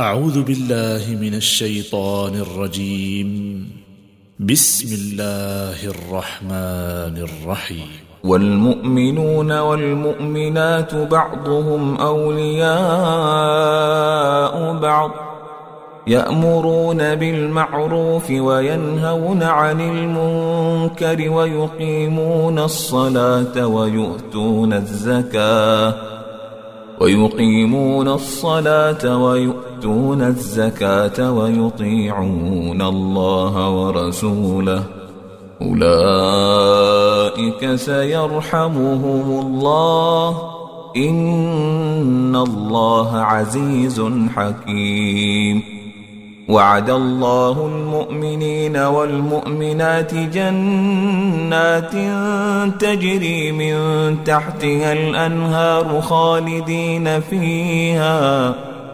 أعوذ بالله من الشيطان الرجيم. بسم الله الرحمن الرحيم. والمؤمنون والمؤمنات بعضهم أولياء بعض. يأمرون بالمعروف وينهون عن المنكر ويقيمون الصلاة ويؤتون الزكاة. ويقيمون الصلاة ويؤتون الزكاة ويطيعون الله ورسوله. أولئك سيرحمهم الله. إن الله عزيز حكيم. وعد الله المؤمنين والمؤمنات جنات تجري من تحتها الأنهار خالدين فيها.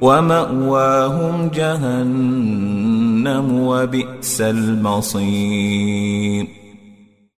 ومأواهم جهنم وبئس المصير.